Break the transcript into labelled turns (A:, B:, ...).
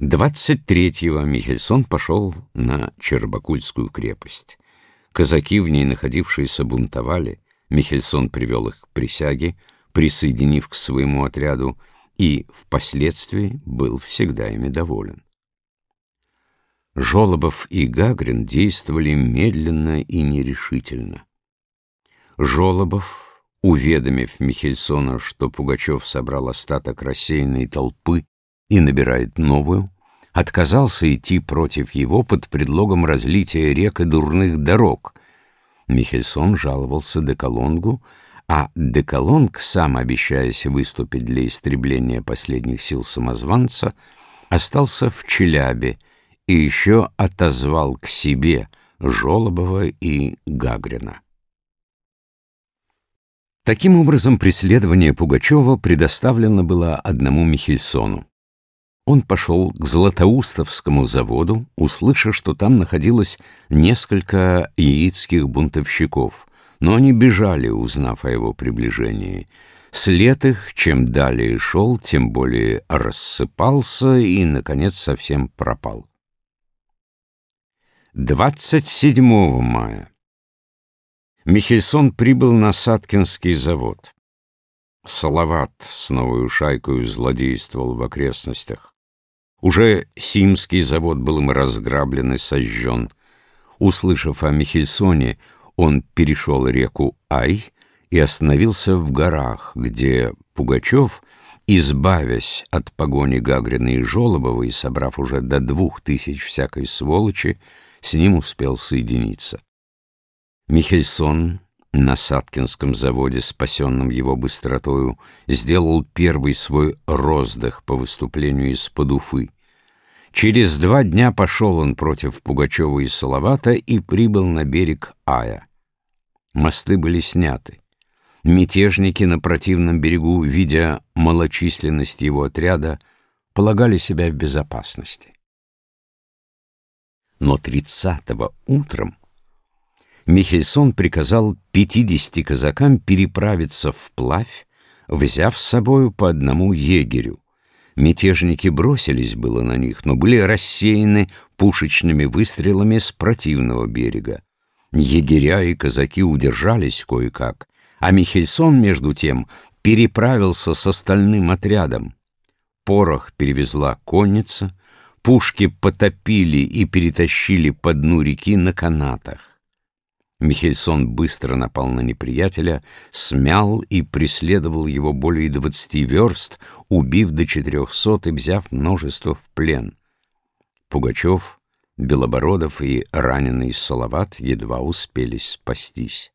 A: 23-го Михельсон пошел на Чербакульскую крепость. Казаки, в ней находившиеся, бунтовали. Михельсон привел их к присяге, присоединив к своему отряду, и впоследствии был всегда ими доволен. Жолобов и Гагрин действовали медленно и нерешительно. Жолобов, уведомив Михельсона, что Пугачев собрал остаток рассеянной толпы и набирает новую, отказался идти против его под предлогом разлития рек и дурных дорог. Михельсон жаловался Деколонгу, а Деколонг, сам обещаясь выступить для истребления последних сил самозванца, остался в Челябе и еще отозвал к себе Жолобова и Гагрина. Таким образом, преследование Пугачева предоставлено было одному Михельсону. Он пошел к Златоустовскому заводу, услыша, что там находилось несколько яицких бунтовщиков, но они бежали, узнав о его приближении. След их, чем далее шел, тем более рассыпался и, наконец, совсем пропал. 27 мая Михельсон прибыл на Саткинский завод. Салават с новой шайкой злодействовал в окрестностях. Уже Симский завод был им разграблен и сожжен. Услышав о Михельсоне, он перешел реку Ай и остановился в горах, где Пугачев, избавясь от погони Гагрина и Жолобова и собрав уже до двух тысяч всякой сволочи, с ним успел соединиться. Михельсон на Саткинском заводе, спасенном его быстротою, сделал первый свой роздых по выступлению из-под Уфы. Через два дня пошел он против Пугачева и Салавата и прибыл на берег Ая. Мосты были сняты. Мятежники на противном берегу, видя малочисленность его отряда, полагали себя в безопасности. Но тридцатого утром Михельсон приказал пятидесяти казакам переправиться вплавь, взяв с собою по одному егерю. Мятежники бросились было на них, но были рассеяны пушечными выстрелами с противного берега. Егеря и казаки удержались кое-как, а Михельсон, между тем, переправился с остальным отрядом. Порох перевезла конница, пушки потопили и перетащили по дну реки на канатах. Михельсон быстро напал на неприятеля, смял и преследовал его более двадцати верст, убив до четырехсот и взяв множество в плен. Пугачев, Белобородов и раненый Салават едва успели спастись.